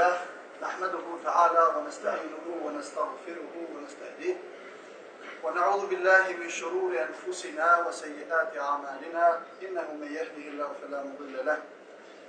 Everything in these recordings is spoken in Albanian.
الله نحمده تعالى ونستعينه ونستغفره ونستهديه ونعوذ بالله من شرور أنفسنا وسيئات أعمالنا إنه من يهده الله فلا مضل له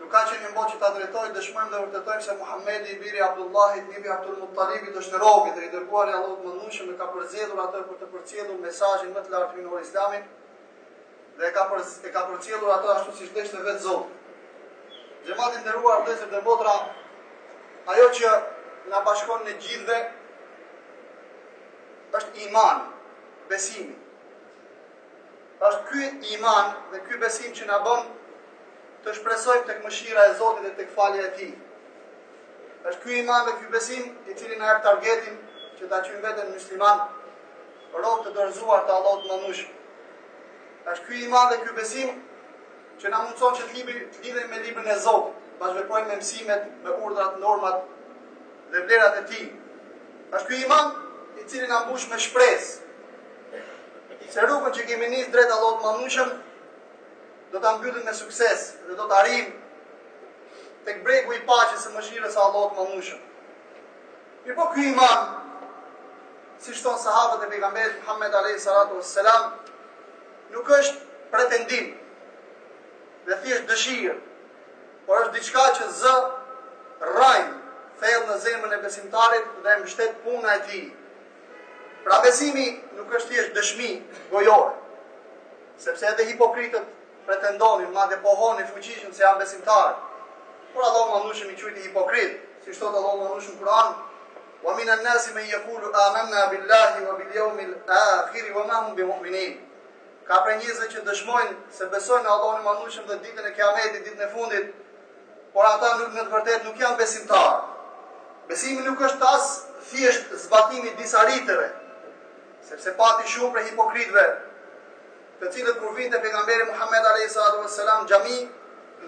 Nuk ka qenie në botë që ta drejtojë, dëshmojmë dhe vërtetojmë se Muhamedi, i biri i Abdullahit, nipi i Abdul Muttalibit, është robi dhe i dërguari i Allahut Madhnushëm, e ka përzgjedhur atë për të përcjellur mesazhin më të lartë hyjnor, Islamin dhe e ka për, e ka përcjellur atë ashtu siç deshte vetë Zoti. Xhemat i nderuar vëllezër dhe motra, ajo që na bashkon ne gjithëve është imani, besimi. Është ky iman dhe ky besim që na bën të shpresojmë tek mëshira e Zotit dhe tek falja e Tij. Është ky iman dhe ky besim i cili na jep targetin që ta qujmë veten musliman, rob të dorëzuar të Allahut Madhnushëm. Është ky iman dhe ky besim që na mundson që të libi lidhemi me librin e Zotit, bashkëveprojmë me mësimet, me urdhrat, normat dhe vlerat e Tij. Është ky iman i cili na mbush me shpresë Se rrugën që kemi nisë drejt Allahut Madhnushëm do ta mbyllim me sukses dhe do të arrijmë tek bregu i paqes së mëshirës së Allahut Madhnushëm. Mirëpo ky iman siç thonë sahabët e pejgamberit Muhammed alayhi salatu wassalam nuk është pretendim dhe thjesht dëshirë, por është diçka që zë rranjë thellë në zemrën e besimtarit dhe e mbështet puna e tij. Pra besimi nuk është thjesht dëshmi gojore, sepse edhe hipokritët pretendonin, madje pohonin fuqishëm se janë besimtarë. Por Allahu Madhnushëm i quajti hipokritë, siç thotë Allahu Madhnushëm në Kur'an, "Wa minan nasi man yaqulu amanna billahi wa bil yawmil akhir wa ma hum bimu'minin." Ka prej njerëzve që dëshmojnë se besojnë në Allahun e Madhnushëm dhe ditën e Kiametit, ditën e fundit, por ata nuk në të vërtetë nuk janë besimtarë. Besimi nuk është as thjesht zbatim i disa riteve, sepse pati shumë prej hipokritëve, të cilët kur vinte pejgamberi Muhammed alayhi salatu wasalam në xhami,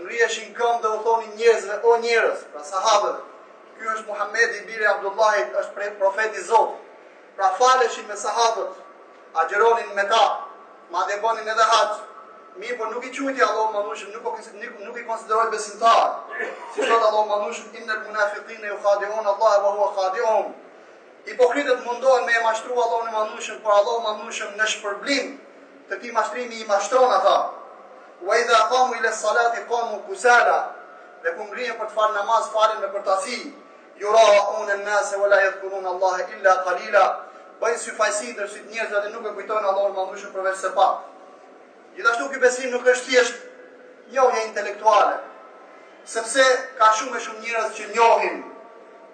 ngriheshin në këmbë dhe u thonin njerëzve o njerëz, pra sahabëve, ky është Muhamedi biri Abdullahit, është profeti i Zotit. Pra faleshin me sahabët, agjëronin me ta, madje bënin edhe haxh, mirëpo nuk i quajti Allahu Madhnushëm, nuk, po nuk i konsideroi besimtarë. Siç thotë Allahu Madhnushëm, innal munafiqina yukhadi'un Allah wa huwa khadi'uhum. Hipokritët mundohen me e mashtru Allahun e Madhnushëm, por Allahu Madhnushëm në shpërblim të këtij mashtrimi i mashtron ata. Wa idha qamu ila salati qamu kusala. Dhe kur ngrihen për të falë namaz, falen me përtaci. Yura'un an-nase wa la yadhkurun Allahe illa qalila Bëjnë syfaqësi ndër sytë e njerëzve dhe nuk e kujtojnë Allahun e Madhërueshëm përveçse pak. Gjithashtu ky besim nuk është thjesht njohje intelektuale, sepse ka shumë e shumë njerëz që njohin,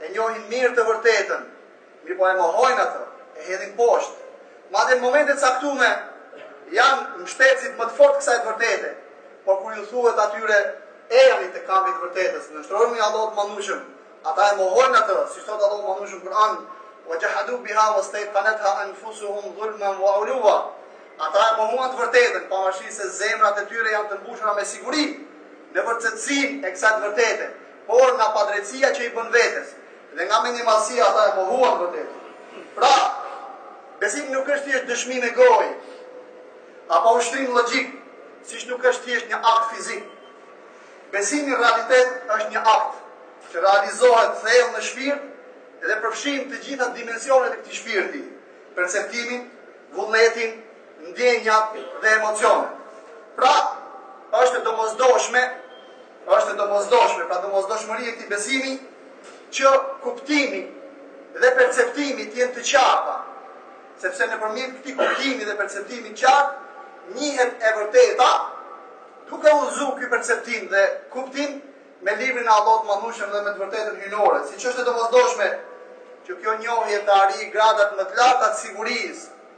e njohin mirë të vërtetën, Mirëpo e mohojnë atë, e hedhin poshtë. Madje në momente të caktuara janë mbështetësit më të fortë të kësaj të vërtete, por kur ju thuhet atyre ejani te kampi i të vërtetës, nënshtrohuni Allahut të Madhërishëm, ata e mohojnë atë, siç thotë Allahu i Madhërishëm në Kur'an, "Wa jahadu biha wastayqanatha anfusuhum dhulman wa uluwa." Ata e mohuan të vërtetën, pavarësisht se zemrat e tyre janë të mbushura me siguri në vërtetësinë e kësaj të vërtete. por nga padrejtësia që i bën vetes dhe nga mendjemadhësia ata e mohuan të vërtetën. Pra, besimi nuk është thjesht dëshmi me gojë apo ushtrim logjik, siç nuk është thjesht një akt fizik. Besimi në realitet është një akt që realizohet thellë në shpirt dhe përfshin të gjitha dimensionet e këtij shpirti, perceptimin, vullnetin, ndjenjat dhe emocionet. Pra, është e domosdoshme Është e domosdoshme, pra domosdoshmëri e këtij besimi, që kuptimi dhe perceptimi të jenë të qarta, sepse nëpërmjet këtij kuptimi dhe perceptimi të qartë, njihet e vërteta, duke u zu ky perceptim dhe kuptim me librin e Allahut të Madhërishëm dhe me të vërtetën hyjnore, siç është e domosdoshme që kjo njohje të arrijë gradat më të larta të sigurisë,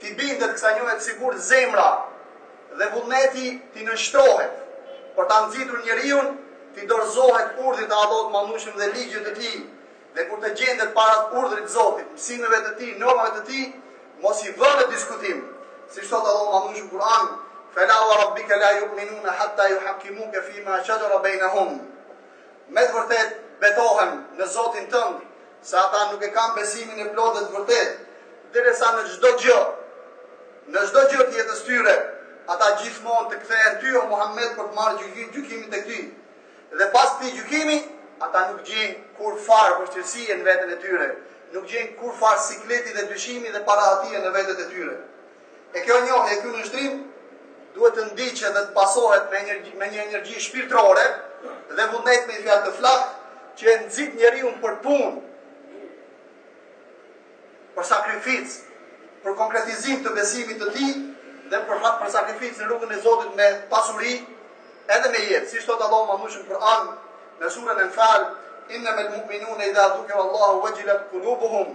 t'i bindet kësaj njohje të sigurtë zemra dhe vullneti t'i nënshtrohet, për ta nxitur njeriun t'i dorëzohet urdhrit të Allahut të Madhërishëm dhe ligjit të Tij, dhe kur të gjendet para urdhrit të Zotit, mësimeve të Tij, normave të Tij, mos i vërë në diskutim, siç thotë Allahu i Madhërishëm në Kur'an, Fela wa rabbike la yu'minune hatta yuhakkimuke fima shajara bejnehum. Me të vërtetë betohem në Zotin tënd, se ata nuk e kanë besimin e plotë dhe të vërtetë, derisa në çdo gjë, në çdo gjë të jetës tyre, ata gjithmonë të kthehen ty o Muhammed për të marrë gjykim, gjykimin tek ty. Dhe pas këtij gjykimi, ata nuk gjejnë kurrfarë vështirësie në veten e tyre, nuk gjejnë kurrfarë sikleti dhe dyshimi dhe parehatie në vetet e tyre. E kjo njohje, ky nënshtrim duhet të ndiqet dhe të pasohet me një, me një energji shpirtërore dhe vullnet me një fjalë të flaktë që e nxit njeriun për punë, për sakrificë, për konkretizim të besimit të tij dhe për, për sakrificë në rrugën e Zotit me pasuri edhe me jetë, siç thotë Allahu i Madhërishëm në Kur'an, në suren Enfal, innemel mu'minune idha dhukirallahu ve xhilet kulubuhum,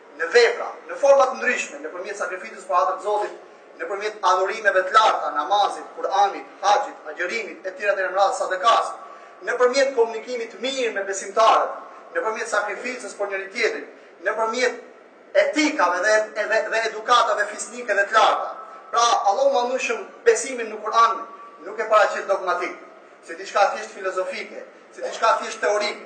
në vepra, në forma të ndryshme, nëpërmjet sakrificës për hatër të Zotit, nëpërmjet adhurimeve të larta, namazit, Kur'anit, haxhit, agjërimit e të tjera me radhë, sadakasë, nëpërmjet komunikimit të mirë me besimtarët, nëpërmjet sakrificës për njëri-tjetrin, nëpërmjet etikave dhe edhe dhe edukatave fisnike dhe të larta. Pra, Allahu i Madhërishëm besimin në Kur'an nuk e paraqet dogmatik, si diçka thjesht filozofike, si diçka thjesht teorike,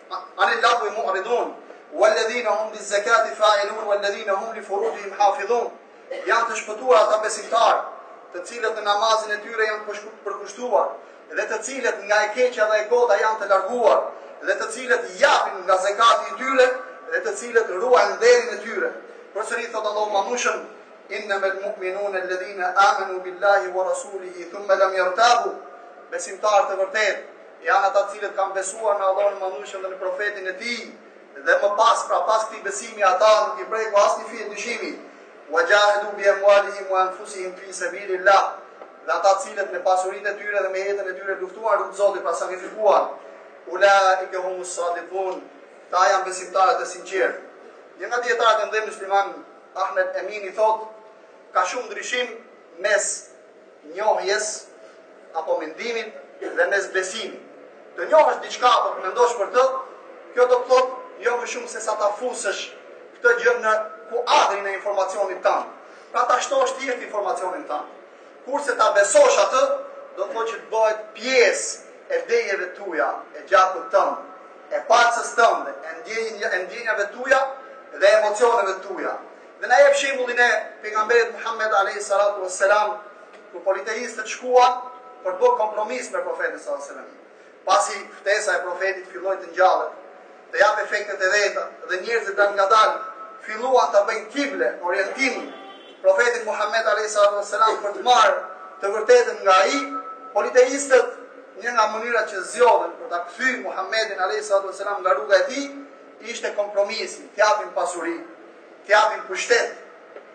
Anil lagwi mu'ridun, walladhina hum li zekati fa'ilun, walladhina hum li furuxhihim hafidhun, janë të shpëtuar ata besimtarë, të cilët në namazin e tyre janë përkushtuar, dhe të cilët nga e keqja dhe e kota janë të larguar, dhe të cilët japin nga zekati i tyre, dhe të cilët ruajnë nderin e tyre. Përsëri, thot Allahu i Madhnushëm, innemel mu'minunel ledhine amenu billahi wa rasulihi, thumme lem jertabu, besimtarë të vërtetë, Janë ata të cilët kanë besuar në Allahun e Madhnushëm dhe në profetin e tij dhe më pas pra pas këtij besimi ata nuk i preku asnjë fije dyshimi. Wa jahidu bi amwalihim wa anfusihim fi sabilillah. Dhe ata të cilët me pasurinë e tyre dhe me jetën e tyre luftuan në rrugën e Zotit, pra sakrifikuan. Ulaike humus sadikun, ata janë besimtarët e sinqertë. Një nga dijetarët e mëdhenj muslimanë, Ahmed Emini, thot, ka shumë ndryshim mes njohjes apo mendimit dhe mes besimit. Të njohësh diçka apo të mendosh për të, kjo do të thotë jo më shumë se sa ta fusësh këtë gjë në kuadrin e informacionit tënd. Pra ta shtosh thjesht informacionin tënd. Kurse ta besosh atë, do të thotë që të bëhet pjesë e dejeve tuja, e gjakut tënd, e palcës tënde, e ndjenjave tuja dhe emocioneve tuja. Dhe na jep shembullin e Pejgamberit Muhammed alejhi salatu ue selam, kur politeistët shkuan për të bërë kompromis me Profetin sallallahu alejhi ve sellem. Pasi ftesa e Profetit filloi të ngjallet, të japë efektet e veta dhe njerëzit dalngadalë filluan ta bëjnë kible orientimi Profetin Muhammed alejhi salatu ue selam për të marrë të vërtetën nga ai, politeistët një nga mënyrat që zgjodhën për ta kthyer Muhammedin alejhi salatu ue selam nga rruga e tij ishte kompromisi, t'japin pasuri. Të japim pushtet,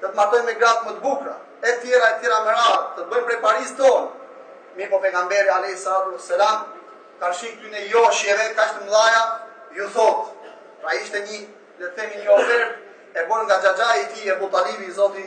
të të martojmë me gratë më të bukura, e tjera, e tjera me radhë, të të bëjmë prej parisë tonë. Mirëpo pejgamberi alejhi salatu ves selam karshi këtyre joshjeve kaq të mëdhaja ju thot, pra ishte një le të themi një ofertë e bën nga xhaxhai i tij Ebu Talibi, Zoti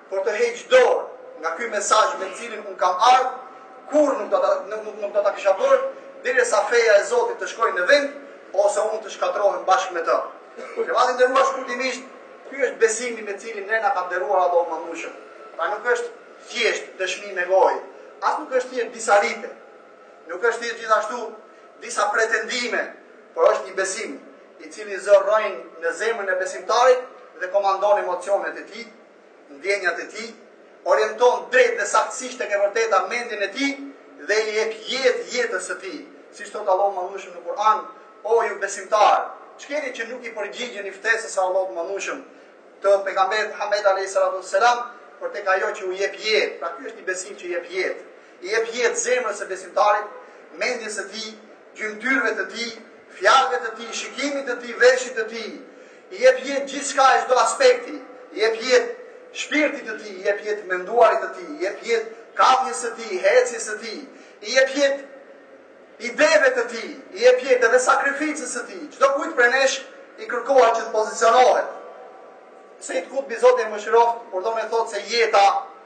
por të heq dorë nga ky mesazh me të cilin unë kam ardhur, kurrë nuk do ta nuk, nuk, nuk do ta kisha bërë, derisa feja e Zotit të shkojë në vend ose unë të shkatërrohem bashkë me të. Xhemat i nderuar, shkurtimisht, ky është besimi me cilin ne na ka nderuar Allahu i Madhnushëm. Pra nuk është thjesht dëshmi me gojë, as nuk është thjesht disa rite. Nuk është thjesht gjithashtu disa pretendime, por është një besim i cili zë rrënjë në zemrën e besimtarit dhe komandon emocionet e tij ndjenjat e tij, orienton drejt dhe saktësisht tek e vërteta mendjen e tij dhe i jep jetë jetës së tij. Siç thotë Allahu i Madhërueshëm në Kur'an, O ju besimtarë, ç'keni që nuk i përgjigjeni ftesës së Allahut të Madhërueshëm dhe pejgamberit Muhammed alaihi salatu wassalam për tek ajo që u jep jetë. Pra ky është një besim që i jep jetë. I jep jetë zemrës së besimtarit, mendjes së tij, gjymtyrëve të tij, fjalëve të tij, shikimit të tij, veshit të tij. I jep jetë gjithçka e çdo aspekti, i jep jetë shpirtit të tij, i jep jetë menduarit të tij, i jep jetë kapjes së tij, ecjes së tij, i jep jetë ideve të tij, i jep jetë edhe sakrificës së tij. Çdokujt prej nesh i kërkohet që të pozicionohet. Sejd Kutbi Zoti e mëshiroftë, kur do me thënë se jeta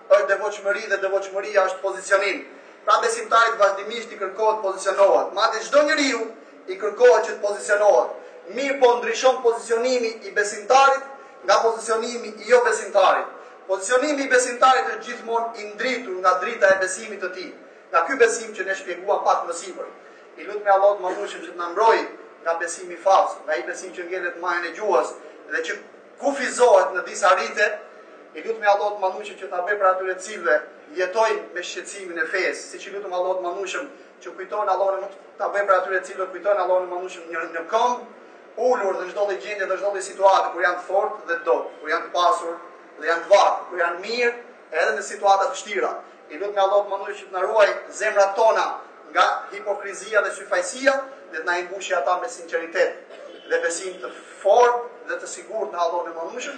është devotshmëri dhe devotshmëria është pozicionim. Pra besimtarit vazhdimisht i kërkohet pozicionohet. Madje çdo njeriu i kërkohet që të pozicionohet, mirëpo ndryshon pozicionimi i besimtarit nga pozicionimi i jobesimtarit. Pozicionimi i besimtarit është gjithmonë i ndritur nga drita e besimit të tij, nga ky besim që ne shpjeguam pak më sipër. I lutemi Allahut të Madhërueshëm që të na mbrojë nga besimi fals, nga ai besim që ngelet në majën e gjuhës dhe që kufizohet në disa rite, i lutemi Allahut të Madhërueshëm që të na bëjë prej atyre të cilëve jetojnë me shqetësimin e fesë, siç i lutemi Allahut të Madhërueshëm që të na bëjë prej atyre të cilët kujtojnë Allahun e Madhërueshëm në këmbë, ulur dhe në çdo lloj gjendje dhe çdo lloj situate kur janë të fortë dhe të dobët, kur janë të pasur dhe janë të varfër, kur janë mirë edhe në situata të vështira. I lutemi Allahut të Madhërueshëm që të na ruaj zemrat tona nga hipokrizia dhe syfaqësia dhe të na i mbushë ato me sinqeritet dhe besim të fortë dhe të sigurt në Allahun e Madhëshëm.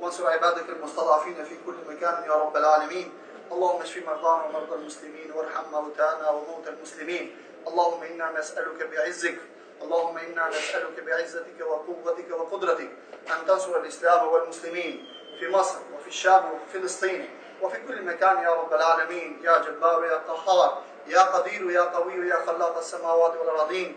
وانصر عبادك المستضعفين في كل مكان يا رب العالمين اللهم اشف مرضانا ومرضى المسلمين وارحم موتانا وموتى المسلمين اللهم إنا نسألك بعزك اللهم إنا نسألك بعزتك وقوتك وقدرتك أن تنصر الإسلام والمسلمين في مصر وفي الشام وفي فلسطين وفي كل مكان يا رب العالمين يا جبار يا قهار يا قدير يا قوي يا خلاق السماوات والأرضين